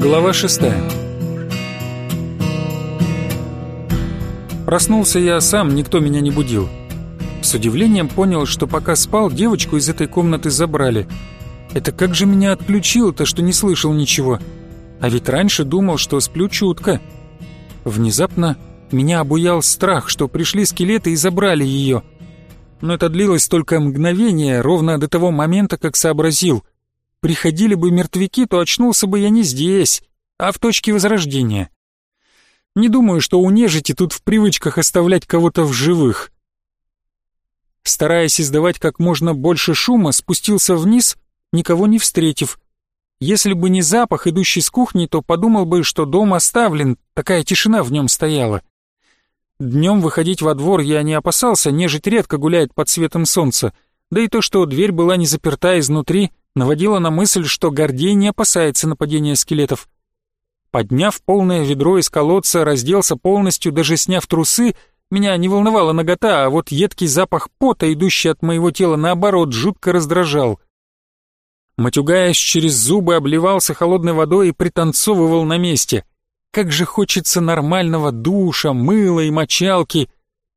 Глава шестая Проснулся я сам, никто меня не будил. С удивлением понял, что пока спал, девочку из этой комнаты забрали. Это как же меня отключило-то, что не слышал ничего? А ведь раньше думал, что сплю чутко. Внезапно меня обуял страх, что пришли скелеты и забрали ее. Но это длилось только мгновение, ровно до того момента, как сообразил. Приходили бы мертвяки, то очнулся бы я не здесь, а в точке возрождения. Не думаю, что у нежити тут в привычках оставлять кого-то в живых. Стараясь издавать как можно больше шума, спустился вниз, никого не встретив. Если бы не запах, идущий с кухни, то подумал бы, что дом оставлен, такая тишина в нем стояла. Днем выходить во двор я не опасался, нежить редко гуляет под светом солнца, да и то, что дверь была не заперта изнутри, наводило на мысль, что Гордей не опасается нападения скелетов. Подняв полное ведро из колодца, разделся полностью, даже сняв трусы, меня не волновала нагота, а вот едкий запах пота, идущий от моего тела, наоборот, жутко раздражал. Матюгаясь через зубы, обливался холодной водой и пританцовывал на месте. Как же хочется нормального душа, мыла и мочалки.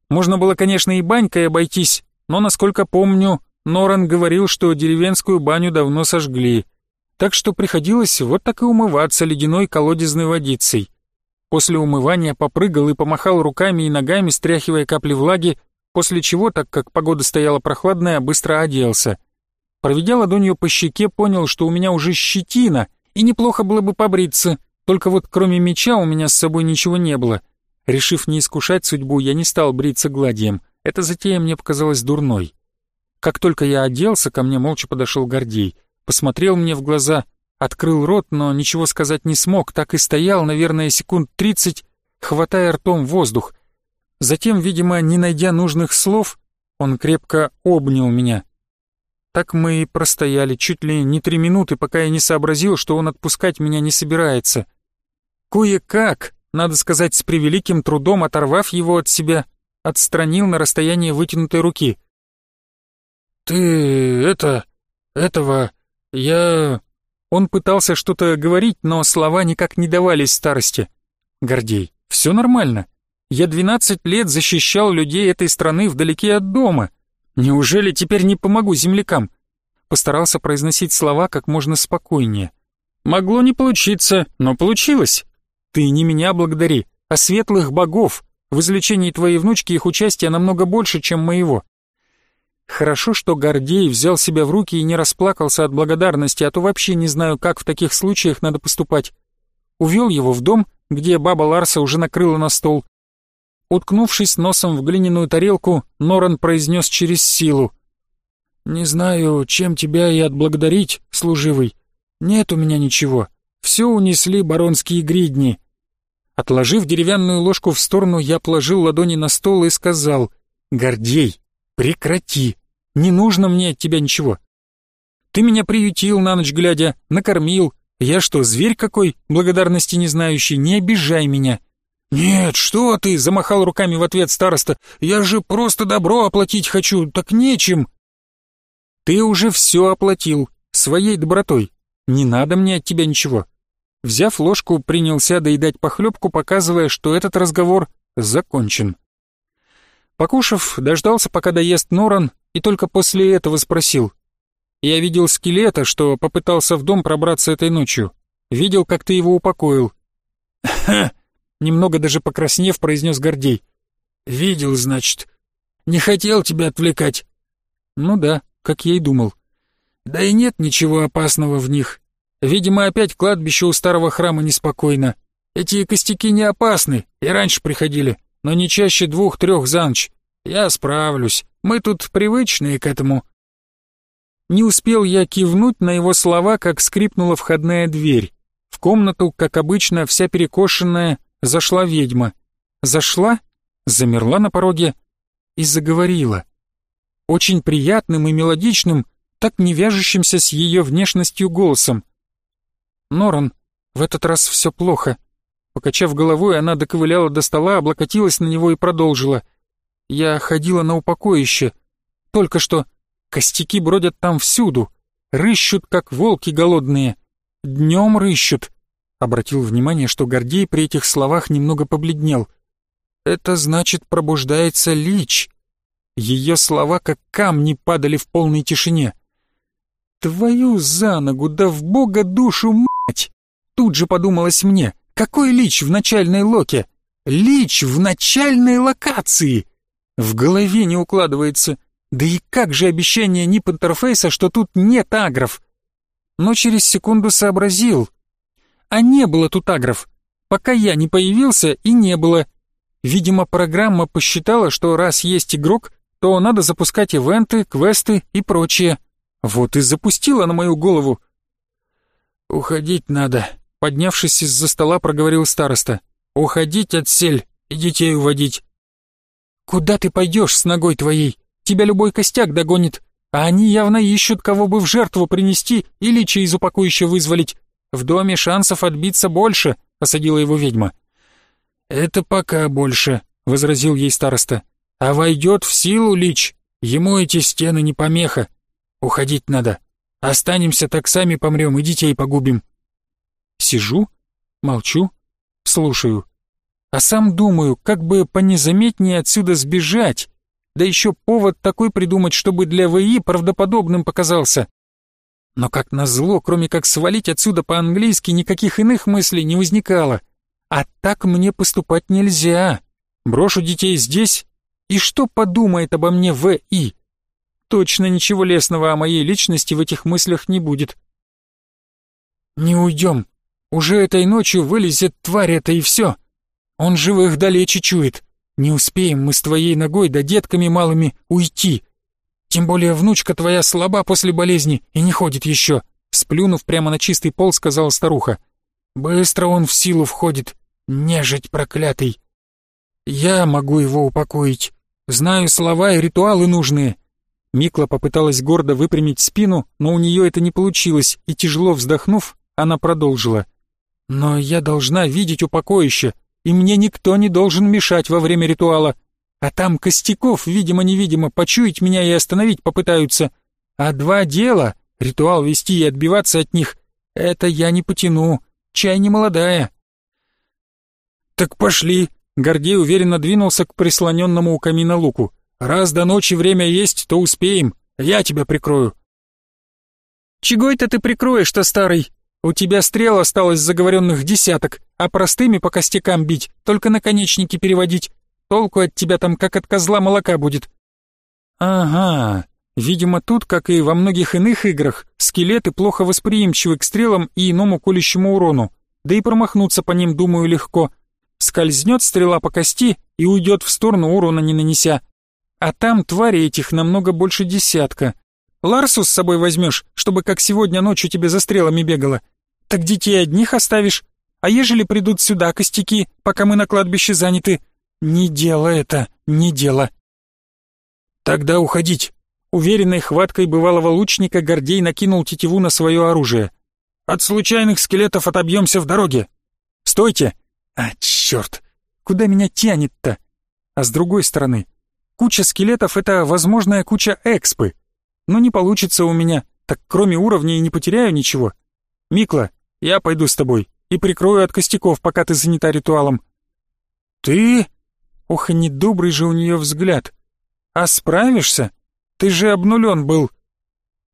Можно было, конечно, и банькой обойтись, но, насколько помню, Норан говорил, что деревенскую баню давно сожгли так что приходилось вот так и умываться ледяной колодезной водицей. После умывания попрыгал и помахал руками и ногами, стряхивая капли влаги, после чего, так как погода стояла прохладная, быстро оделся. Проведя ладонью по щеке, понял, что у меня уже щетина, и неплохо было бы побриться, только вот кроме меча у меня с собой ничего не было. Решив не искушать судьбу, я не стал бриться гладием. Эта затея мне показалась дурной. Как только я оделся, ко мне молча подошел Гордей — посмотрел мне в глаза, открыл рот, но ничего сказать не смог, так и стоял, наверное, секунд тридцать, хватая ртом воздух. Затем, видимо, не найдя нужных слов, он крепко обнял меня. Так мы и простояли чуть ли не три минуты, пока я не сообразил, что он отпускать меня не собирается. Кое-как, надо сказать, с превеликим трудом оторвав его от себя, отстранил на расстояние вытянутой руки. «Ты это... этого... «Я...» Он пытался что-то говорить, но слова никак не давались старости. «Гордей, все нормально. Я двенадцать лет защищал людей этой страны вдалеке от дома. Неужели теперь не помогу землякам?» Постарался произносить слова как можно спокойнее. «Могло не получиться, но получилось. Ты не меня благодари, а светлых богов. В излечении твоей внучки их участия намного больше, чем моего. Хорошо, что Гордей взял себя в руки и не расплакался от благодарности, а то вообще не знаю, как в таких случаях надо поступать. Увел его в дом, где баба Ларса уже накрыла на стол. Уткнувшись носом в глиняную тарелку, Норан произнес через силу. «Не знаю, чем тебя и отблагодарить, служивый. Нет у меня ничего. Все унесли баронские гридни». Отложив деревянную ложку в сторону, я положил ладони на стол и сказал «Гордей, прекрати!» Не нужно мне от тебя ничего. Ты меня приютил на ночь глядя, накормил. Я что, зверь какой, благодарности не знающий? Не обижай меня». «Нет, что ты!» — замахал руками в ответ староста. «Я же просто добро оплатить хочу, так нечем!» «Ты уже все оплатил, своей добротой. Не надо мне от тебя ничего». Взяв ложку, принялся доедать похлебку, показывая, что этот разговор закончен. Покушав, дождался, пока доест Норан, и только после этого спросил. «Я видел скелета, что попытался в дом пробраться этой ночью. Видел, как ты его упокоил». «Ха!» — немного даже покраснев, произнес Гордей. «Видел, значит. Не хотел тебя отвлекать». «Ну да, как я и думал». «Да и нет ничего опасного в них. Видимо, опять кладбище у старого храма неспокойно. Эти костяки не опасны, и раньше приходили, но не чаще двух-трех за ночь. Я справлюсь. Мы тут привычные к этому». Не успел я кивнуть на его слова, как скрипнула входная дверь. В комнату, как обычно, вся перекошенная, зашла ведьма. Зашла, замерла на пороге и заговорила. Очень приятным и мелодичным, так не вяжущимся с ее внешностью голосом. «Норан, в этот раз все плохо». Покачав головой, она доковыляла до стола, облокотилась на него и продолжила. Я ходила на упокоище. Только что костяки бродят там всюду. Рыщут, как волки голодные. Днем рыщут. Обратил внимание, что Гордей при этих словах немного побледнел. «Это значит, пробуждается Лич». Ее слова как камни падали в полной тишине. «Твою за ногу, да в бога душу, мать!» Тут же подумалось мне, какой Лич в начальной локе? Лич в начальной локации! В голове не укладывается. Да и как же обещание нип интерфейса, что тут нет агров? Но через секунду сообразил. А не было тут агров. Пока я не появился и не было. Видимо, программа посчитала, что раз есть игрок, то надо запускать ивенты, квесты и прочее. Вот и запустила на мою голову. «Уходить надо», — поднявшись из-за стола, проговорил староста. «Уходить отсель и детей уводить». «Куда ты пойдешь с ногой твоей? Тебя любой костяк догонит, а они явно ищут, кого бы в жертву принести или чей из упокоища вызволить. В доме шансов отбиться больше», — осадила его ведьма. «Это пока больше», — возразил ей староста. «А войдет в силу лич, ему эти стены не помеха. Уходить надо. Останемся, так сами помрем и детей погубим». Сижу, молчу, слушаю. А сам думаю, как бы понезаметнее отсюда сбежать. Да еще повод такой придумать, чтобы для ВИ правдоподобным показался. Но как назло, кроме как свалить отсюда по-английски, никаких иных мыслей не возникало. А так мне поступать нельзя. Брошу детей здесь, и что подумает обо мне ВИ? Точно ничего лесного о моей личности в этих мыслях не будет. Не уйдем. Уже этой ночью вылезет тварь это и все. Он живых далече чует. Не успеем мы с твоей ногой да детками малыми уйти. Тем более внучка твоя слаба после болезни и не ходит еще. Сплюнув прямо на чистый пол, сказала старуха. Быстро он в силу входит. Нежить проклятый. Я могу его упокоить. Знаю слова и ритуалы нужные. Микла попыталась гордо выпрямить спину, но у нее это не получилось, и тяжело вздохнув, она продолжила. «Но я должна видеть упокоище, и мне никто не должен мешать во время ритуала. А там костяков, видимо-невидимо, почуять меня и остановить попытаются. А два дела, ритуал вести и отбиваться от них, это я не потяну, чай не молодая». «Так пошли», — Гордей уверенно двинулся к прислоненному у камина луку. Раз до ночи время есть, то успеем. Я тебя прикрою». «Чего это ты прикроешь-то, старый? У тебя стрел осталось заговоренных десяток, а простыми по костякам бить, только наконечники переводить. Толку от тебя там как от козла молока будет». «Ага, видимо тут, как и во многих иных играх, скелеты плохо восприимчивы к стрелам и иному колющему урону, да и промахнуться по ним, думаю, легко. Скользнет стрела по кости и уйдет в сторону, урона не нанеся. А там твари этих намного больше десятка. Ларсу с собой возьмешь, чтобы как сегодня ночью тебе за стрелами бегала. Так детей одних оставишь. А ежели придут сюда костяки, пока мы на кладбище заняты? Не дело это, не дело. Тогда уходить. Уверенной хваткой бывалого лучника Гордей накинул тетиву на свое оружие. От случайных скелетов отобьемся в дороге. Стойте! А, черт! Куда меня тянет-то? А с другой стороны, Куча скелетов — это возможная куча экспы. Но не получится у меня, так кроме уровней не потеряю ничего. Микла, я пойду с тобой и прикрою от костяков, пока ты занята ритуалом. Ты? Ох, и недобрый же у нее взгляд. А справишься? Ты же обнулен был.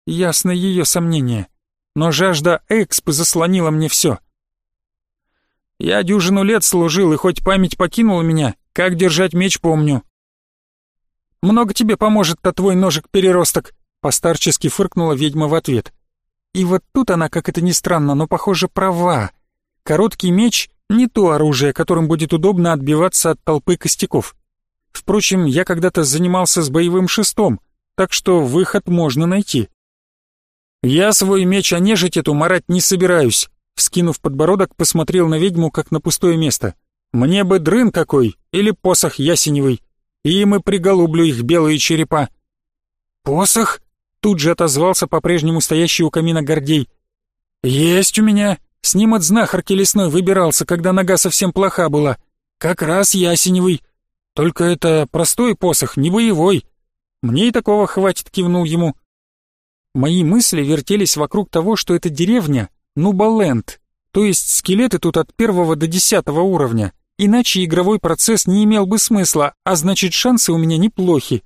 Ясно ее сомнение. Но жажда экспы заслонила мне все. Я дюжину лет служил, и хоть память покинула меня, как держать меч помню. Много тебе поможет-то твой ножик-переросток!» Постарчески фыркнула ведьма в ответ. И вот тут она, как это ни странно, но, похоже, права. Короткий меч — не то оружие, которым будет удобно отбиваться от толпы костяков. Впрочем, я когда-то занимался с боевым шестом, так что выход можно найти. «Я свой меч о нежить эту марать не собираюсь», вскинув подбородок, посмотрел на ведьму, как на пустое место. «Мне бы дрын какой или посох ясеневый и приголублю их белые черепа». «Посох?» — тут же отозвался по-прежнему стоящий у камина Гордей. «Есть у меня. С ним от знахарки лесной выбирался, когда нога совсем плоха была. Как раз ясеневый. Только это простой посох, не боевой. Мне и такого хватит», — кивнул ему. Мои мысли вертелись вокруг того, что эта деревня — Нубаленд, То есть скелеты тут от первого до десятого уровня. Иначе игровой процесс не имел бы смысла, а значит шансы у меня неплохи.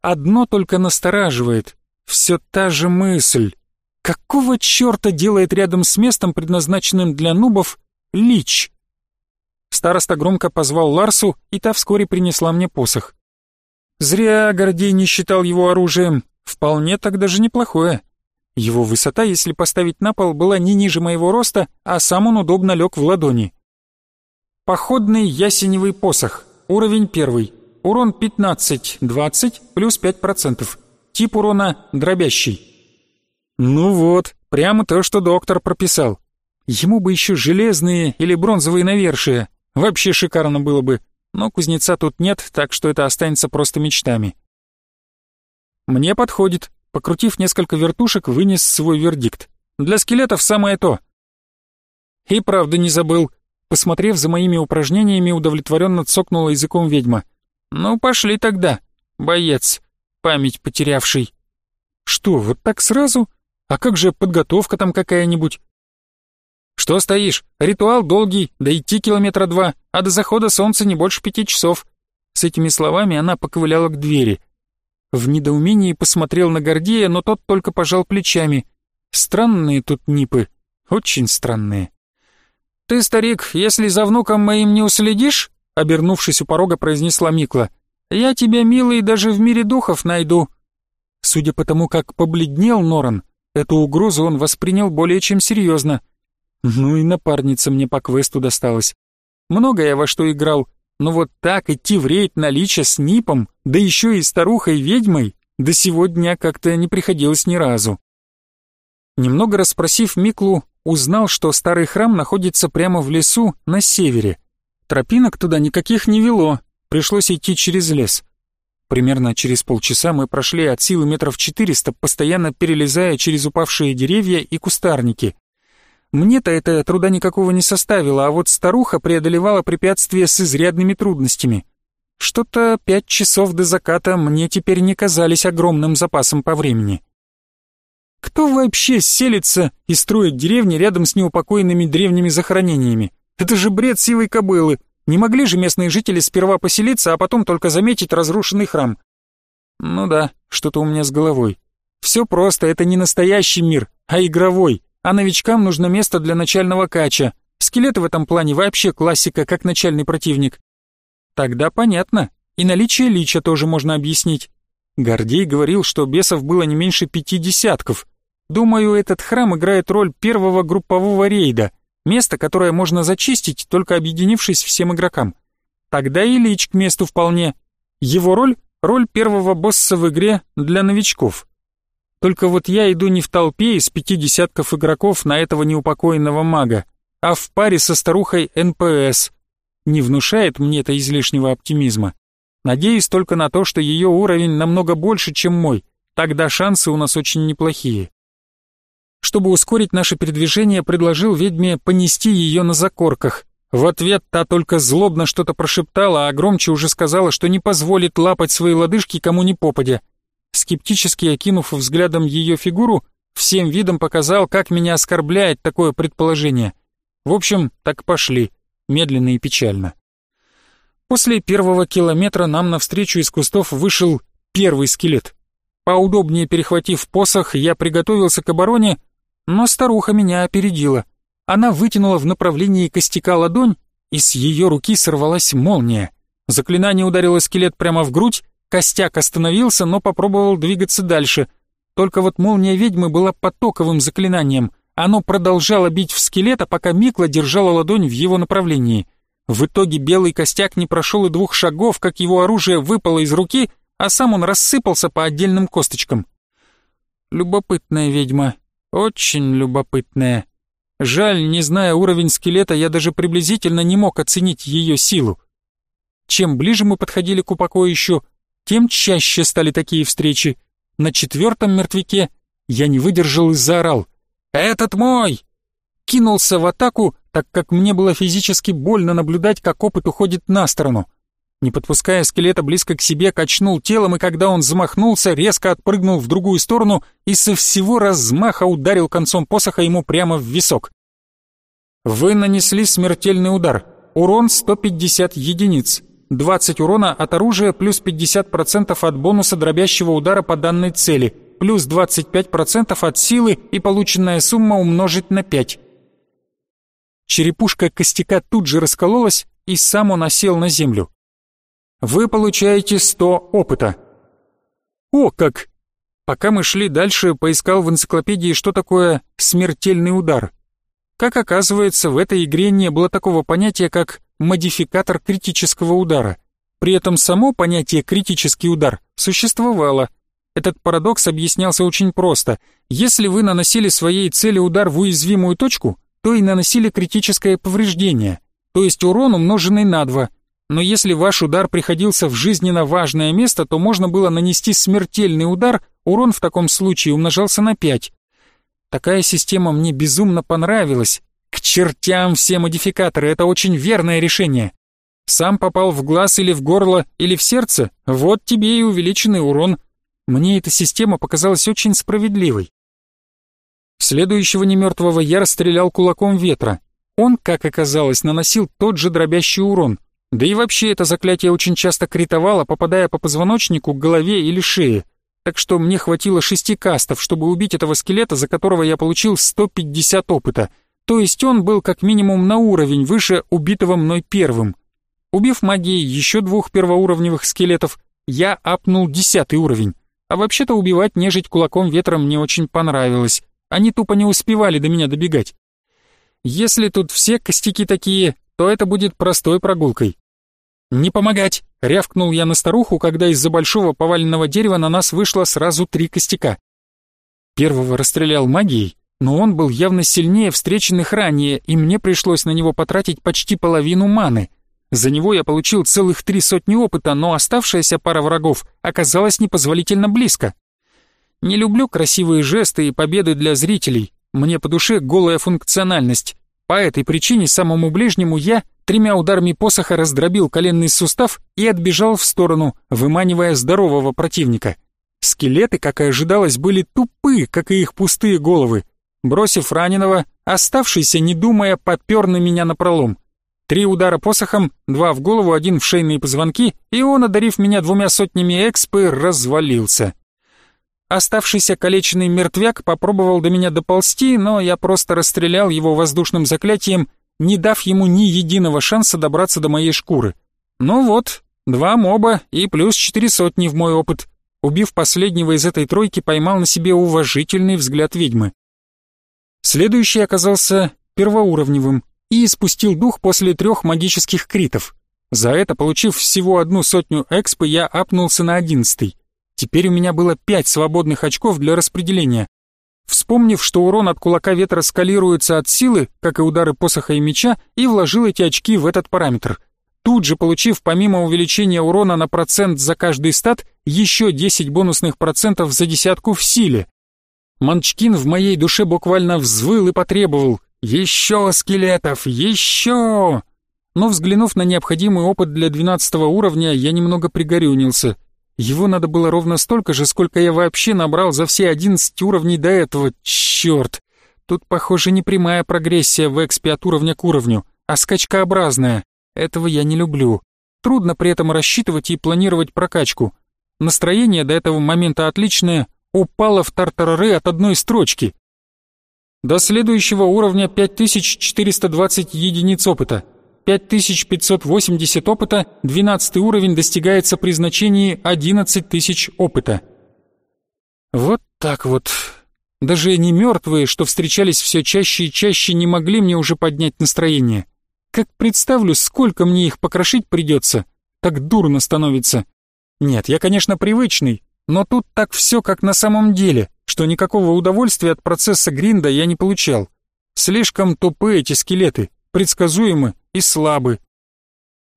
Одно только настораживает. Все та же мысль. Какого черта делает рядом с местом, предназначенным для нубов, лич? Староста громко позвал Ларсу, и та вскоре принесла мне посох. Зря Гордей не считал его оружием. Вполне так даже неплохое. Его высота, если поставить на пол, была не ниже моего роста, а сам он удобно лег в ладони. Походный ясеневый посох. Уровень первый. Урон 15-20 плюс 5%. Тип урона дробящий. Ну вот, прямо то, что доктор прописал. Ему бы еще железные или бронзовые навершия. Вообще шикарно было бы. Но кузнеца тут нет, так что это останется просто мечтами. Мне подходит. Покрутив несколько вертушек, вынес свой вердикт. Для скелетов самое то. И правда не забыл. Посмотрев за моими упражнениями, удовлетворенно цокнула языком ведьма. «Ну, пошли тогда, боец, память потерявший». «Что, вот так сразу? А как же подготовка там какая-нибудь?» «Что стоишь? Ритуал долгий, да идти километра два, а до захода солнца не больше пяти часов». С этими словами она поковыляла к двери. В недоумении посмотрел на Гордея, но тот только пожал плечами. Странные тут нипы, очень странные. «Ты, старик, если за внуком моим не уследишь, — обернувшись у порога, произнесла Микла, — я тебя, милый, даже в мире духов найду». Судя по тому, как побледнел Норан, эту угрозу он воспринял более чем серьезно. Ну и напарница мне по квесту досталась. Много я во что играл, но вот так идти в рейд на лича с Нипом, да еще и старухой-ведьмой, до сего дня как-то не приходилось ни разу. Немного расспросив Миклу, узнал, что старый храм находится прямо в лесу на севере. Тропинок туда никаких не вело, пришлось идти через лес. Примерно через полчаса мы прошли от силы метров четыреста, постоянно перелезая через упавшие деревья и кустарники. Мне-то это труда никакого не составило, а вот старуха преодолевала препятствия с изрядными трудностями. Что-то пять часов до заката мне теперь не казались огромным запасом по времени. Кто вообще селится и строит деревни рядом с неупокоенными древними захоронениями? Это же бред сивой кобылы. Не могли же местные жители сперва поселиться, а потом только заметить разрушенный храм? Ну да, что-то у меня с головой. Все просто, это не настоящий мир, а игровой. А новичкам нужно место для начального кача. Скелеты в этом плане вообще классика, как начальный противник. Тогда понятно. И наличие лича тоже можно объяснить. Гордей говорил, что бесов было не меньше пяти десятков, Думаю, этот храм играет роль первого группового рейда, место, которое можно зачистить, только объединившись всем игрокам. Тогда и Лич к месту вполне. Его роль — роль первого босса в игре для новичков. Только вот я иду не в толпе из пяти десятков игроков на этого неупокоенного мага, а в паре со старухой НПС. Не внушает мне это излишнего оптимизма. Надеюсь только на то, что ее уровень намного больше, чем мой. Тогда шансы у нас очень неплохие. Чтобы ускорить наше передвижение, предложил ведьме понести ее на закорках. В ответ та только злобно что-то прошептала, а громче уже сказала, что не позволит лапать свои лодыжки кому ни попадя. Скептически окинув взглядом ее фигуру, всем видом показал, как меня оскорбляет такое предположение. В общем, так пошли, медленно и печально. После первого километра нам навстречу из кустов вышел первый скелет. Поудобнее перехватив посох, я приготовился к обороне, но старуха меня опередила. Она вытянула в направлении костяка ладонь, и с ее руки сорвалась молния. Заклинание ударило скелет прямо в грудь, костяк остановился, но попробовал двигаться дальше. Только вот молния ведьмы была потоковым заклинанием. Оно продолжало бить в скелета, пока Микла держала ладонь в его направлении. В итоге белый костяк не прошел и двух шагов, как его оружие выпало из руки, а сам он рассыпался по отдельным косточкам. Любопытная ведьма, очень любопытная. Жаль, не зная уровень скелета, я даже приблизительно не мог оценить ее силу. Чем ближе мы подходили к упокоищу, тем чаще стали такие встречи. На четвертом мертвяке я не выдержал и заорал. «Этот мой!» Кинулся в атаку, так как мне было физически больно наблюдать, как опыт уходит на сторону. Не подпуская скелета близко к себе, качнул телом, и когда он замахнулся, резко отпрыгнул в другую сторону и со всего размаха ударил концом посоха ему прямо в висок. Вы нанесли смертельный удар. Урон 150 единиц. 20 урона от оружия плюс 50% от бонуса дробящего удара по данной цели, плюс 25% от силы и полученная сумма умножить на 5. Черепушка костяка тут же раскололась, и сам он осел на землю. Вы получаете 100 опыта. О, как! Пока мы шли дальше, поискал в энциклопедии, что такое «смертельный удар». Как оказывается, в этой игре не было такого понятия, как модификатор критического удара. При этом само понятие «критический удар» существовало. Этот парадокс объяснялся очень просто. Если вы наносили своей цели удар в уязвимую точку, то и наносили критическое повреждение, то есть урон умноженный на 2. Но если ваш удар приходился в жизненно важное место, то можно было нанести смертельный удар, урон в таком случае умножался на 5. Такая система мне безумно понравилась. К чертям все модификаторы, это очень верное решение. Сам попал в глаз или в горло, или в сердце, вот тебе и увеличенный урон. Мне эта система показалась очень справедливой. Следующего немертвого я расстрелял кулаком ветра. Он, как оказалось, наносил тот же дробящий урон. Да и вообще это заклятие очень часто критовало, попадая по позвоночнику, голове или шее так что мне хватило шести кастов, чтобы убить этого скелета, за которого я получил 150 опыта. То есть он был как минимум на уровень выше убитого мной первым. Убив магией еще двух первоуровневых скелетов, я апнул десятый уровень. А вообще-то убивать нежить кулаком ветра мне очень понравилось. Они тупо не успевали до меня добегать. Если тут все костяки такие, то это будет простой прогулкой. «Не помогать!» — рявкнул я на старуху, когда из-за большого поваленного дерева на нас вышло сразу три костяка. Первого расстрелял магией, но он был явно сильнее встреченных ранее, и мне пришлось на него потратить почти половину маны. За него я получил целых три сотни опыта, но оставшаяся пара врагов оказалась непозволительно близко. Не люблю красивые жесты и победы для зрителей, мне по душе голая функциональность. По этой причине самому ближнему я тремя ударами посоха раздробил коленный сустав и отбежал в сторону, выманивая здорового противника. Скелеты, как и ожидалось, были тупы, как и их пустые головы. Бросив раненого, оставшийся, не думая, попер на меня напролом. Три удара посохом, два в голову, один в шейные позвонки, и он, одарив меня двумя сотнями экспы, развалился. Оставшийся калеченный мертвяк попробовал до меня доползти, но я просто расстрелял его воздушным заклятием не дав ему ни единого шанса добраться до моей шкуры. Ну вот, два моба и плюс четыре сотни в мой опыт. Убив последнего из этой тройки, поймал на себе уважительный взгляд ведьмы. Следующий оказался первоуровневым и испустил дух после трех магических критов. За это, получив всего одну сотню экспы, я апнулся на одиннадцатый. Теперь у меня было пять свободных очков для распределения. Вспомнив, что урон от кулака ветра скалируется от силы, как и удары посоха и меча, и вложил эти очки в этот параметр. Тут же получив помимо увеличения урона на процент за каждый стат, еще 10 бонусных процентов за десятку в силе. Манчкин в моей душе буквально взвыл и потребовал «Еще скелетов! Еще!» Но взглянув на необходимый опыт для 12 уровня, я немного пригорюнился – его надо было ровно столько же, сколько я вообще набрал за все 11 уровней до этого. Черт! Тут, похоже, не прямая прогрессия в экспе от уровня к уровню, а скачкообразная. Этого я не люблю. Трудно при этом рассчитывать и планировать прокачку. Настроение до этого момента отличное, упало в тартарары от одной строчки. До следующего уровня 5420 единиц опыта. 5580 опыта, 12 уровень достигается при значении 11 тысяч опыта. Вот так вот. Даже не мертвые, что встречались все чаще и чаще, не могли мне уже поднять настроение. Как представлю, сколько мне их покрошить придется, так дурно становится. Нет, я, конечно, привычный, но тут так все как на самом деле, что никакого удовольствия от процесса гринда я не получал. Слишком тупые эти скелеты, предсказуемы и слабы.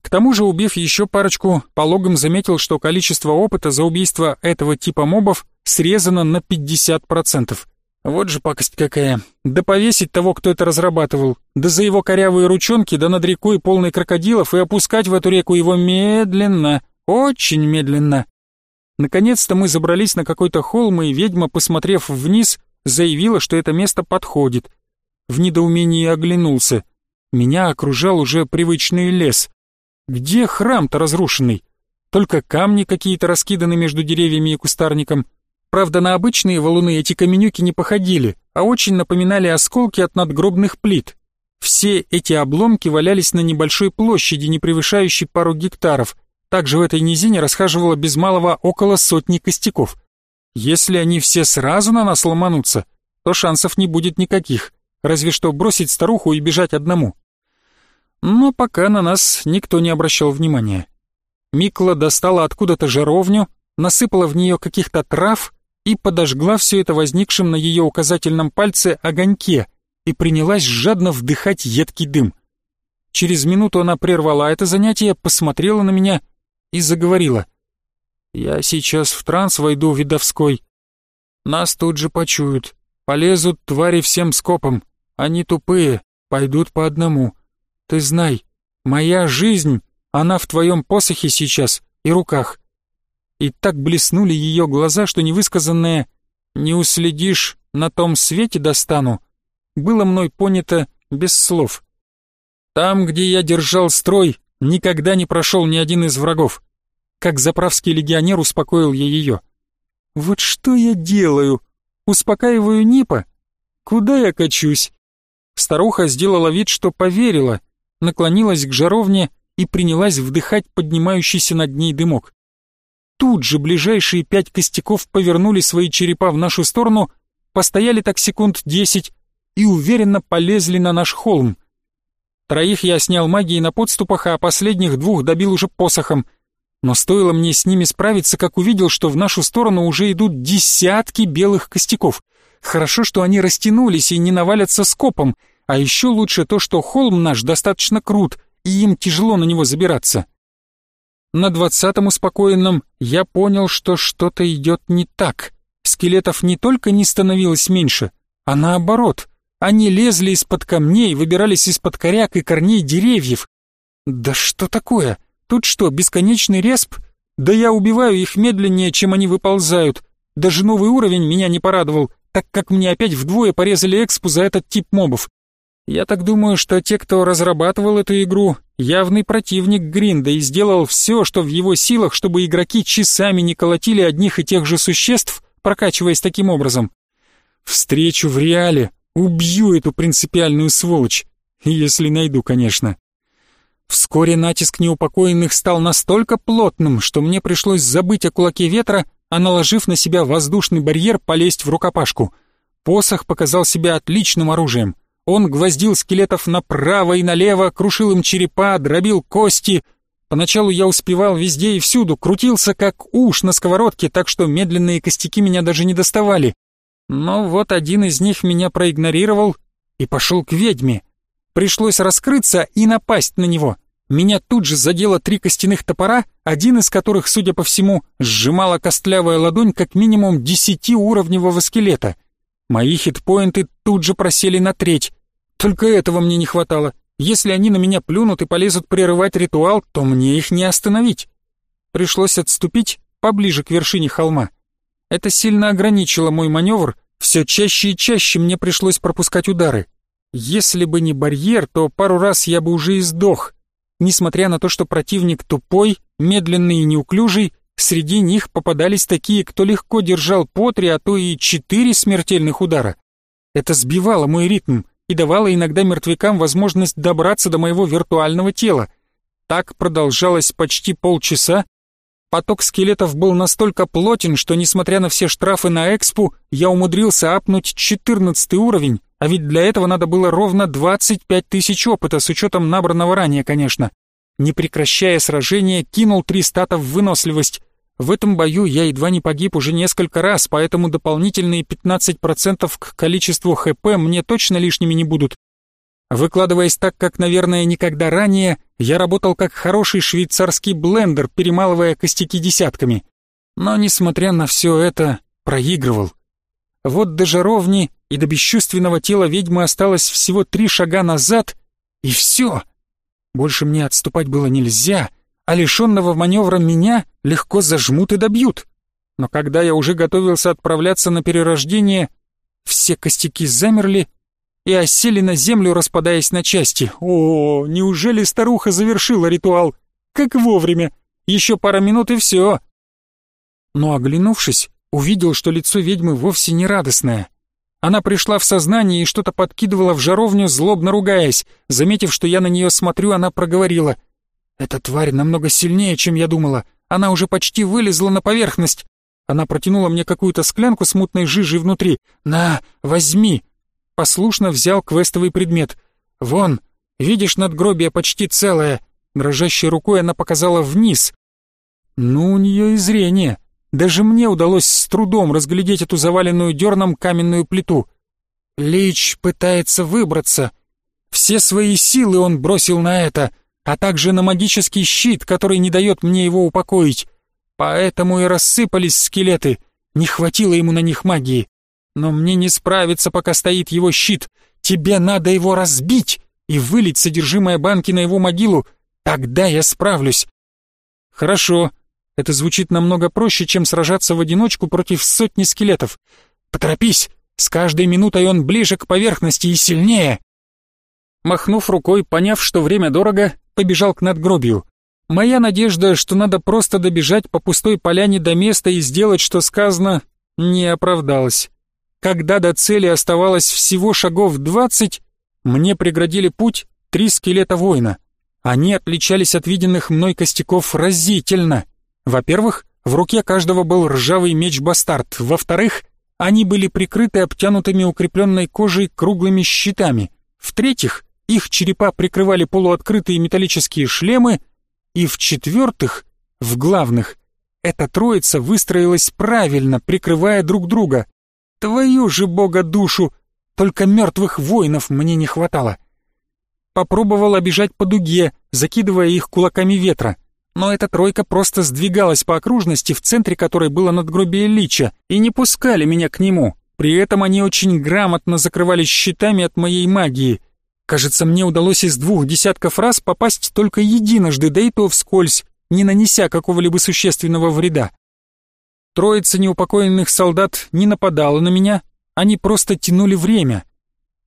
К тому же, убив еще парочку, пологом заметил, что количество опыта за убийство этого типа мобов срезано на 50%. Вот же пакость какая. Да повесить того, кто это разрабатывал, да за его корявые ручонки, да над рекой полной крокодилов и опускать в эту реку его медленно, очень медленно. Наконец-то мы забрались на какой-то холм, и ведьма, посмотрев вниз, заявила, что это место подходит. В недоумении оглянулся — Меня окружал уже привычный лес. Где храм-то разрушенный? Только камни какие-то раскиданы между деревьями и кустарником. Правда, на обычные валуны эти каменюки не походили, а очень напоминали осколки от надгробных плит. Все эти обломки валялись на небольшой площади, не превышающей пару гектаров. Также в этой низине расхаживало без малого около сотни костяков. Если они все сразу на нас ломанутся, то шансов не будет никаких, разве что бросить старуху и бежать одному. Но пока на нас никто не обращал внимания. Микла достала откуда-то жаровню, насыпала в нее каких-то трав и подожгла все это возникшим на ее указательном пальце огоньке и принялась жадно вдыхать едкий дым. Через минуту она прервала это занятие, посмотрела на меня и заговорила. «Я сейчас в транс войду, видовской. Нас тут же почуют. Полезут твари всем скопом. Они тупые, пойдут по одному. Ты знай, моя жизнь, она в твоем посохе сейчас и руках. И так блеснули ее глаза, что невысказанное «не уследишь, на том свете достану» было мной понято без слов. Там, где я держал строй, никогда не прошел ни один из врагов. Как заправский легионер успокоил я ее. Вот что я делаю? Успокаиваю Нипа? Куда я качусь? Старуха сделала вид, что поверила, наклонилась к жаровне и принялась вдыхать поднимающийся над ней дымок. Тут же ближайшие пять костяков повернули свои черепа в нашу сторону, постояли так секунд десять и уверенно полезли на наш холм. Троих я снял магией на подступах, а последних двух добил уже посохом. Но стоило мне с ними справиться, как увидел, что в нашу сторону уже идут десятки белых костяков. Хорошо, что они растянулись и не навалятся скопом, а еще лучше то, что холм наш достаточно крут, и им тяжело на него забираться. На двадцатом успокоенном я понял, что что-то идет не так. Скелетов не только не становилось меньше, а наоборот. Они лезли из-под камней, выбирались из-под коряк и корней деревьев. Да что такое? Тут что, бесконечный респ? Да я убиваю их медленнее, чем они выползают. Даже новый уровень меня не порадовал, так как мне опять вдвое порезали экспу за этот тип мобов. Я так думаю, что те, кто разрабатывал эту игру, явный противник Гринда и сделал все, что в его силах, чтобы игроки часами не колотили одних и тех же существ, прокачиваясь таким образом. Встречу в реале, убью эту принципиальную сволочь, если найду, конечно. Вскоре натиск неупокоенных стал настолько плотным, что мне пришлось забыть о кулаке ветра, а наложив на себя воздушный барьер, полезть в рукопашку. Посох показал себя отличным оружием. Он гвоздил скелетов направо и налево, крушил им черепа, дробил кости. Поначалу я успевал везде и всюду, крутился как уж на сковородке, так что медленные костяки меня даже не доставали. Но вот один из них меня проигнорировал и пошел к ведьме. Пришлось раскрыться и напасть на него. Меня тут же задело три костяных топора, один из которых, судя по всему, сжимала костлявая ладонь как минимум десятиуровневого скелета. Мои хитпоинты тут же просели на треть. Только этого мне не хватало. Если они на меня плюнут и полезут прерывать ритуал, то мне их не остановить. Пришлось отступить поближе к вершине холма. Это сильно ограничило мой маневр, все чаще и чаще мне пришлось пропускать удары. Если бы не барьер, то пару раз я бы уже и сдох. Несмотря на то, что противник тупой, медленный и неуклюжий, среди них попадались такие, кто легко держал по три, а то и четыре смертельных удара. Это сбивало мой ритм и давало иногда мертвякам возможность добраться до моего виртуального тела. Так продолжалось почти полчаса. Поток скелетов был настолько плотен, что, несмотря на все штрафы на экспу, я умудрился апнуть 14 уровень, а ведь для этого надо было ровно 25 тысяч опыта, с учетом набранного ранее, конечно. Не прекращая сражения, кинул три стата в выносливость. В этом бою я едва не погиб уже несколько раз, поэтому дополнительные 15% к количеству ХП мне точно лишними не будут. Выкладываясь так, как, наверное, никогда ранее, я работал как хороший швейцарский блендер, перемалывая костяки десятками. Но, несмотря на все это, проигрывал. Вот до жаровни и до бесчувственного тела ведьмы осталось всего три шага назад, и все. Больше мне отступать было нельзя, а лишенного маневра меня легко зажмут и добьют. Но когда я уже готовился отправляться на перерождение, все костяки замерли, и осели на землю, распадаясь на части. О, неужели старуха завершила ритуал? Как вовремя! Еще пара минут и все. Но оглянувшись, увидел, что лицо ведьмы вовсе не радостное. Она пришла в сознание и что-то подкидывала в жаровню, злобно ругаясь. Заметив, что я на нее смотрю, она проговорила. «Эта тварь намного сильнее, чем я думала. Она уже почти вылезла на поверхность. Она протянула мне какую-то склянку с мутной жижей внутри. «На, возьми!» Послушно взял квестовый предмет. «Вон, видишь надгробие почти целое?» Дрожащей рукой она показала вниз. «Ну, у нее и зрение. Даже мне удалось с трудом разглядеть эту заваленную дерном каменную плиту. Лич пытается выбраться. Все свои силы он бросил на это, а также на магический щит, который не дает мне его упокоить. Поэтому и рассыпались скелеты, не хватило ему на них магии. Но мне не справиться, пока стоит его щит. Тебе надо его разбить и вылить содержимое банки на его могилу. Тогда я справлюсь. Хорошо. Это звучит намного проще, чем сражаться в одиночку против сотни скелетов. Поторопись, с каждой минутой он ближе к поверхности и сильнее. Махнув рукой, поняв, что время дорого, побежал к надгробию. Моя надежда, что надо просто добежать по пустой поляне до места и сделать, что сказано, не оправдалась. Когда до цели оставалось всего шагов двадцать, мне преградили путь три скелета воина. Они отличались от виденных мной костяков разительно. Во-первых, в руке каждого был ржавый меч-бастард. Во-вторых, они были прикрыты обтянутыми укрепленной кожей круглыми щитами. В-третьих, их черепа прикрывали полуоткрытые металлические шлемы — и в-четвертых, в главных, эта троица выстроилась правильно, прикрывая друг друга. Твою же бога душу! Только мертвых воинов мне не хватало. Попробовал обижать по дуге, закидывая их кулаками ветра. Но эта тройка просто сдвигалась по окружности, в центре которой было надгробие Лича, и не пускали меня к нему. При этом они очень грамотно закрывались щитами от моей магии — Кажется, мне удалось из двух десятков раз попасть только единожды, да и то вскользь, не нанеся какого-либо существенного вреда. Троица неупокоенных солдат не нападала на меня, они просто тянули время.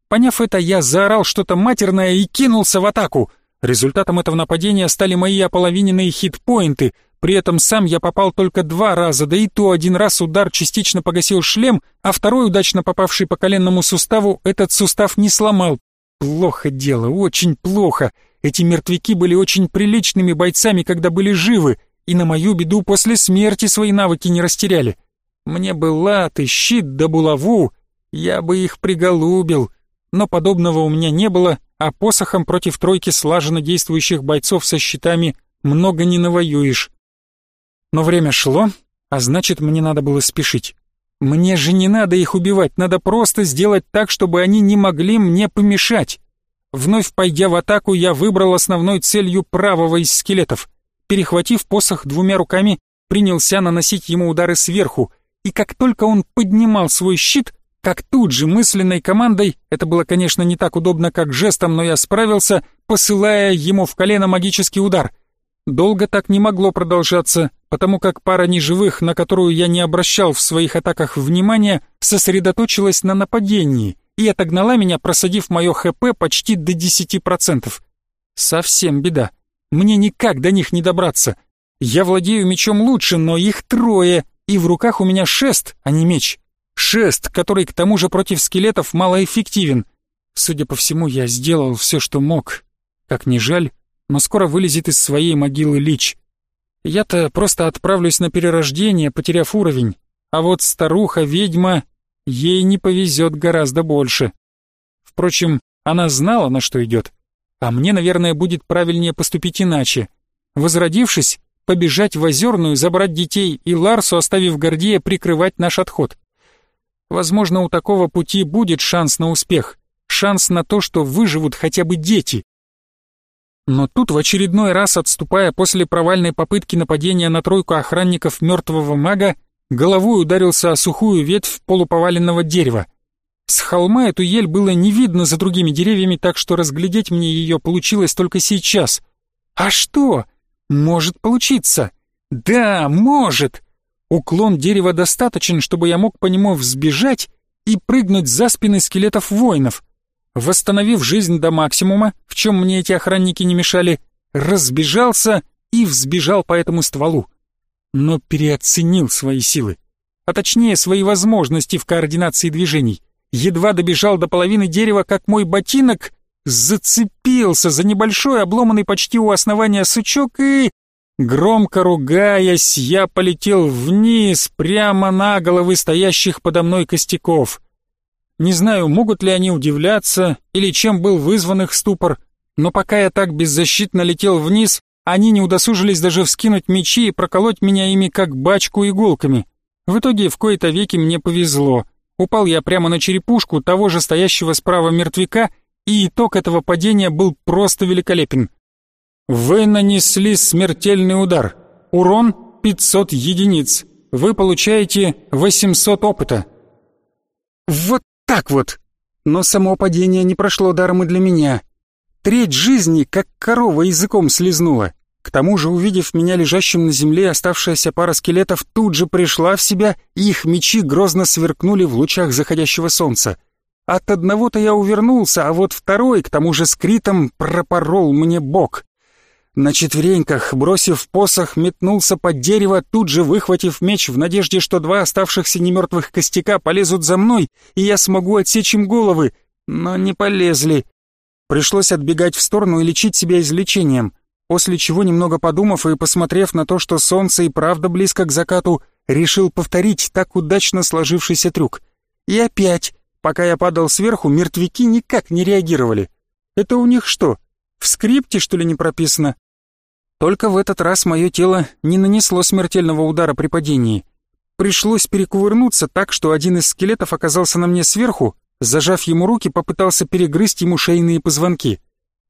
Поняв это, я заорал что-то матерное и кинулся в атаку. Результатом этого нападения стали мои ополовиненные хитпоинты, при этом сам я попал только два раза, да и то один раз удар частично погасил шлем, а второй, удачно попавший по коленному суставу, этот сустав не сломал, Плохо дело, очень плохо. Эти мертвяки были очень приличными бойцами, когда были живы, и на мою беду после смерти свои навыки не растеряли. Мне бы латы, щит да булаву, я бы их приголубил. Но подобного у меня не было, а посохом против тройки слаженно действующих бойцов со щитами много не навоюешь. Но время шло, а значит, мне надо было спешить. Мне же не надо их убивать, надо просто сделать так, чтобы они не могли мне помешать. Вновь пойдя в атаку, я выбрал основной целью правого из скелетов. Перехватив посох двумя руками, принялся наносить ему удары сверху, и как только он поднимал свой щит, как тут же мысленной командой, это было, конечно, не так удобно, как жестом, но я справился, посылая ему в колено магический удар. Долго так не могло продолжаться, потому как пара неживых, на которую я не обращал в своих атаках внимания, сосредоточилась на нападении и отогнала меня, просадив мое ХП почти до 10%. Совсем беда. Мне никак до них не добраться. Я владею мечом лучше, но их трое, и в руках у меня шест, а не меч. Шест, который к тому же против скелетов малоэффективен. Судя по всему, я сделал все, что мог. Как ни жаль, но скоро вылезет из своей могилы Лич. Я-то просто отправлюсь на перерождение, потеряв уровень, а вот старуха-ведьма, ей не повезет гораздо больше. Впрочем, она знала, на что идет, а мне, наверное, будет правильнее поступить иначе. Возродившись, побежать в Озерную, забрать детей и Ларсу, оставив Гордея, прикрывать наш отход. Возможно, у такого пути будет шанс на успех, шанс на то, что выживут хотя бы дети. Но тут в очередной раз, отступая после провальной попытки нападения на тройку охранников мертвого мага, головой ударился о сухую ветвь полуповаленного дерева. С холма эту ель было не видно за другими деревьями, так что разглядеть мне ее получилось только сейчас. А что? Может получиться. Да, может. Уклон дерева достаточен, чтобы я мог по нему взбежать и прыгнуть за спины скелетов воинов. восстановив жизнь до максимума, в чем мне эти охранники не мешали, разбежался и взбежал по этому стволу. Но переоценил свои силы, а точнее свои возможности в координации движений. Едва добежал до половины дерева, как мой ботинок зацепился за небольшой обломанный почти у основания сучок и... Громко ругаясь, я полетел вниз, прямо на головы стоящих подо мной костяков. Не знаю, могут ли они удивляться или чем был вызван их ступор, но пока я так беззащитно летел вниз, они не удосужились даже вскинуть мечи и проколоть меня ими как бачку иголками. В итоге в кои-то веки мне повезло. Упал я прямо на черепушку того же стоящего справа мертвяка, и итог этого падения был просто великолепен. Вы нанесли смертельный удар. Урон 500 единиц. Вы получаете 800 опыта. Вот так вот. Но само падение не прошло даром и для меня. Треть жизни, как корова языком слезнула. К тому же, увидев меня лежащим на земле, оставшаяся пара скелетов тут же пришла в себя, и их мечи грозно сверкнули в лучах заходящего солнца. От одного-то я увернулся, а вот второй, к тому же с критом, пропорол мне бок. На четвереньках, бросив посох, метнулся под дерево, тут же выхватив меч в надежде, что два оставшихся немертвых костяка полезут за мной, и я смогу отсечь им головы, но не полезли. Пришлось отбегать в сторону и лечить себя излечением, после чего, немного подумав и посмотрев на то, что солнце и правда близко к закату, решил повторить так удачно сложившийся трюк. И опять, пока я падал сверху, мертвяки никак не реагировали. Это у них что, в скрипте, что ли, не прописано? Только в этот раз мое тело не нанесло смертельного удара при падении. Пришлось перекувырнуться так, что один из скелетов оказался на мне сверху, зажав ему руки, попытался перегрызть ему шейные позвонки.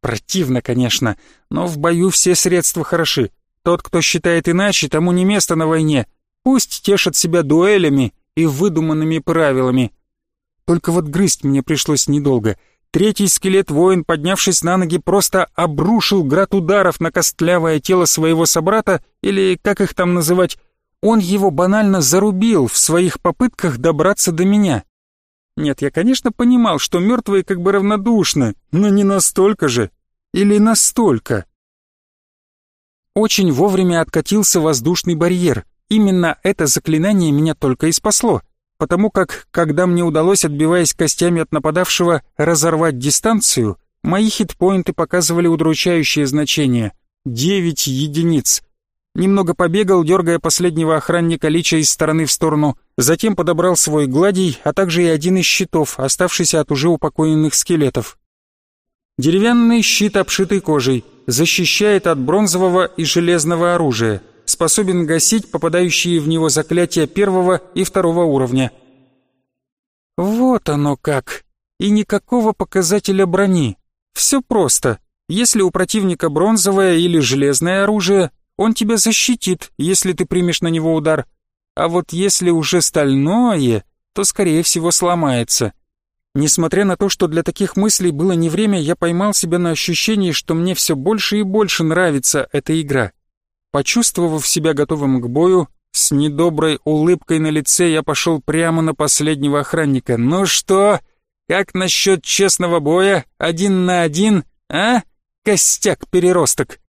Противно, конечно, но в бою все средства хороши. Тот, кто считает иначе, тому не место на войне. Пусть тешат себя дуэлями и выдуманными правилами. Только вот грызть мне пришлось недолго — Третий скелет-воин, поднявшись на ноги, просто обрушил град ударов на костлявое тело своего собрата, или как их там называть, он его банально зарубил в своих попытках добраться до меня. Нет, я, конечно, понимал, что мертвые как бы равнодушны, но не настолько же. Или настолько. Очень вовремя откатился воздушный барьер. Именно это заклинание меня только и спасло потому как, когда мне удалось, отбиваясь костями от нападавшего, разорвать дистанцию, мои хитпоинты показывали удручающее значение — 9 единиц. Немного побегал, дергая последнего охранника Лича из стороны в сторону, затем подобрал свой гладий, а также и один из щитов, оставшийся от уже упокоенных скелетов. Деревянный щит, обшитый кожей, защищает от бронзового и железного оружия — способен гасить попадающие в него заклятия первого и второго уровня. Вот оно как. И никакого показателя брони. Все просто. Если у противника бронзовое или железное оружие, он тебя защитит, если ты примешь на него удар. А вот если уже стальное, то скорее всего сломается. Несмотря на то, что для таких мыслей было не время, я поймал себя на ощущении, что мне все больше и больше нравится эта игра. Почувствовав себя готовым к бою, с недоброй улыбкой на лице я пошел прямо на последнего охранника. «Ну что, как насчет честного боя? Один на один, а? Костяк-переросток!»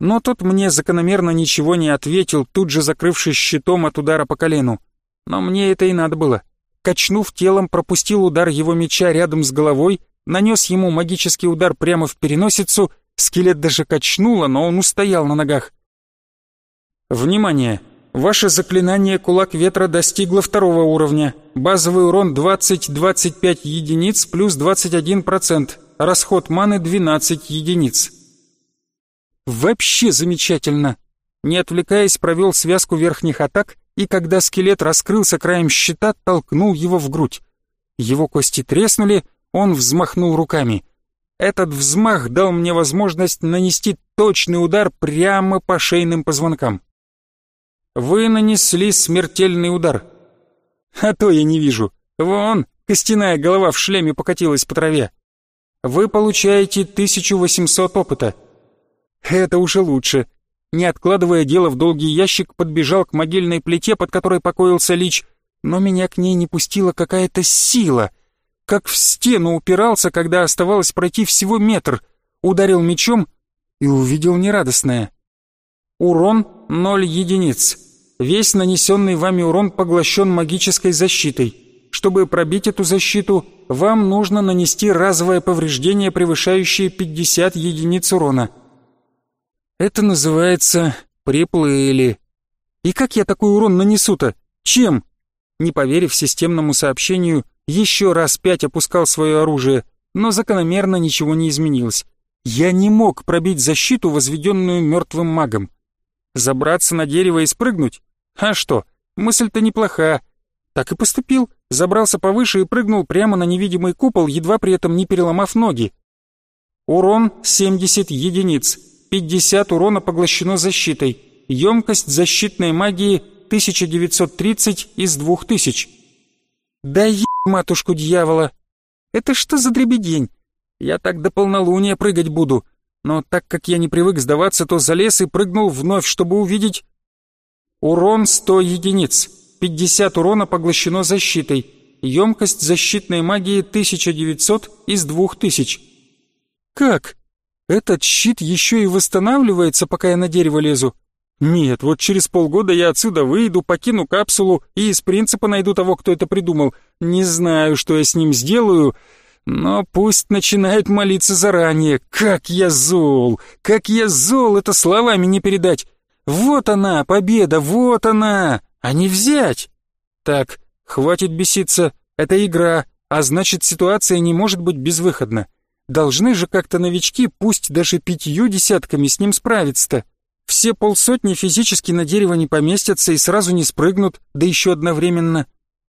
Но тот мне закономерно ничего не ответил, тут же закрывшись щитом от удара по колену. Но мне это и надо было. Качнув телом, пропустил удар его меча рядом с головой, нанес ему магический удар прямо в переносицу — Скелет даже качнуло, но он устоял на ногах. Внимание! Ваше заклинание «Кулак ветра» достигло второго уровня. Базовый урон 20-25 единиц плюс 21%. Расход маны 12 единиц. Вообще замечательно! Не отвлекаясь, провел связку верхних атак, и когда скелет раскрылся краем щита, толкнул его в грудь. Его кости треснули, он взмахнул руками. Этот взмах дал мне возможность нанести точный удар прямо по шейным позвонкам. Вы нанесли смертельный удар. А то я не вижу. Вон, костяная голова в шлеме покатилась по траве. Вы получаете 1800 опыта. Это уже лучше. Не откладывая дело в долгий ящик, подбежал к могильной плите, под которой покоился лич, но меня к ней не пустила какая-то сила — как в стену упирался, когда оставалось пройти всего метр. Ударил мечом и увидел нерадостное. Урон 0 единиц. Весь нанесенный вами урон поглощен магической защитой. Чтобы пробить эту защиту, вам нужно нанести разовое повреждение, превышающее 50 единиц урона. Это называется «приплыли». И как я такой урон нанесу-то? Чем? Не поверив системному сообщению, еще раз пять опускал свое оружие, но закономерно ничего не изменилось. Я не мог пробить защиту, возведенную мертвым магом. Забраться на дерево и спрыгнуть? А что, мысль-то неплоха. Так и поступил, забрался повыше и прыгнул прямо на невидимый купол, едва при этом не переломав ноги. Урон 70 единиц, 50 урона поглощено защитой, емкость защитной магии 1930 из 2000. Да е матушку дьявола! Это что за дребедень? Я так до полнолуния прыгать буду. Но так как я не привык сдаваться, то залез и прыгнул вновь, чтобы увидеть... Урон 100 единиц. 50 урона поглощено защитой. Емкость защитной магии 1900 из 2000. Как? Этот щит еще и восстанавливается, пока я на дерево лезу? Нет, вот через полгода я отсюда выйду, покину капсулу и из принципа найду того, кто это придумал. Не знаю, что я с ним сделаю, но пусть начинает молиться заранее. Как я зол! Как я зол! Это словами не передать. Вот она, победа, вот она! А не взять! Так, хватит беситься. Это игра, а значит ситуация не может быть безвыходна. Должны же как-то новички, пусть даже пятью десятками, с ним справиться-то. Все полсотни физически на дерево не поместятся и сразу не спрыгнут, да еще одновременно.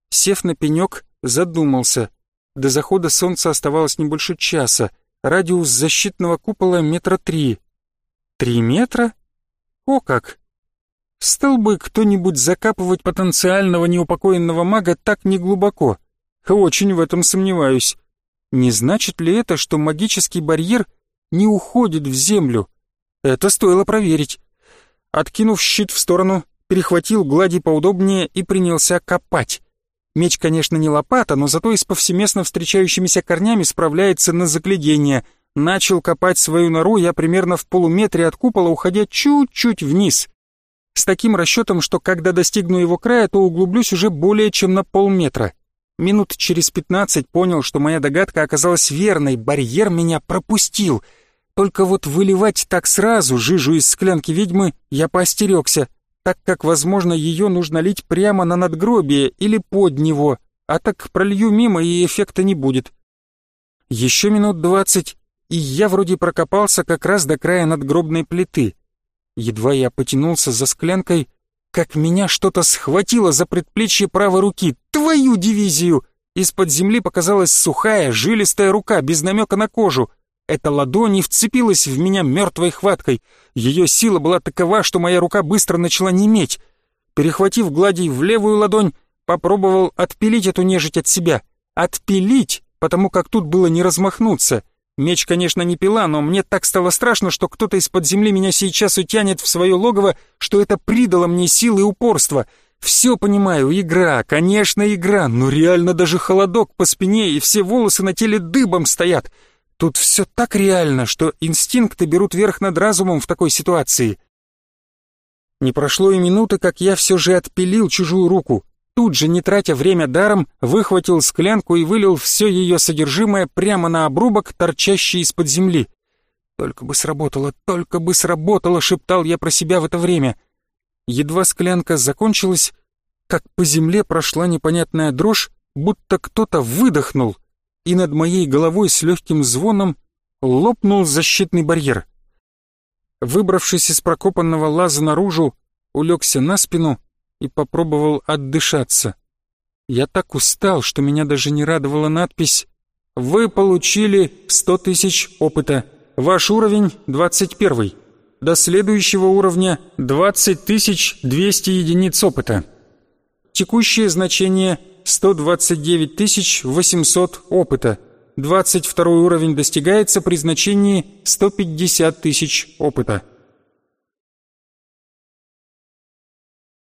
Сев на пенек, задумался. До захода солнца оставалось не больше часа. Радиус защитного купола метра три. Три метра? О как! Стал бы кто-нибудь закапывать потенциального неупокоенного мага так неглубоко? Очень в этом сомневаюсь. Не значит ли это, что магический барьер не уходит в землю? Это стоило проверить. Откинув щит в сторону, перехватил глади поудобнее и принялся копать. Меч, конечно, не лопата, но зато и с повсеместно встречающимися корнями справляется на заглядение. Начал копать свою нору я примерно в полуметре от купола, уходя чуть-чуть вниз. С таким расчетом, что когда достигну его края, то углублюсь уже более чем на полметра. Минут через пятнадцать понял, что моя догадка оказалась верной, барьер меня пропустил — только вот выливать так сразу жижу из склянки ведьмы я поостерегся, так как, возможно, ее нужно лить прямо на надгробие или под него, а так пролью мимо и эффекта не будет. Еще минут двадцать, и я вроде прокопался как раз до края надгробной плиты. Едва я потянулся за склянкой, как меня что-то схватило за предплечье правой руки. Твою дивизию! Из-под земли показалась сухая, жилистая рука, без намека на кожу — эта ладонь и вцепилась в меня мертвой хваткой. Ее сила была такова, что моя рука быстро начала неметь. Перехватив гладий в левую ладонь, попробовал отпилить эту нежить от себя. Отпилить, потому как тут было не размахнуться. Меч, конечно, не пила, но мне так стало страшно, что кто-то из-под земли меня сейчас утянет в свое логово, что это придало мне силы и упорства. Все понимаю, игра, конечно, игра, но реально даже холодок по спине и все волосы на теле дыбом стоят. Тут все так реально, что инстинкты берут верх над разумом в такой ситуации. Не прошло и минуты, как я все же отпилил чужую руку. Тут же, не тратя время даром, выхватил склянку и вылил все ее содержимое прямо на обрубок, торчащий из-под земли. «Только бы сработало, только бы сработало!» — шептал я про себя в это время. Едва склянка закончилась, как по земле прошла непонятная дрожь, будто кто-то выдохнул и над моей головой с легким звоном лопнул защитный барьер. Выбравшись из прокопанного лаза наружу, улегся на спину и попробовал отдышаться. Я так устал, что меня даже не радовала надпись «Вы получили 100 тысяч опыта. Ваш уровень 21. До следующего уровня 20 200 единиц опыта. Текущее значение 129 800 опыта. 22 уровень достигается при значении 150 тысяч опыта.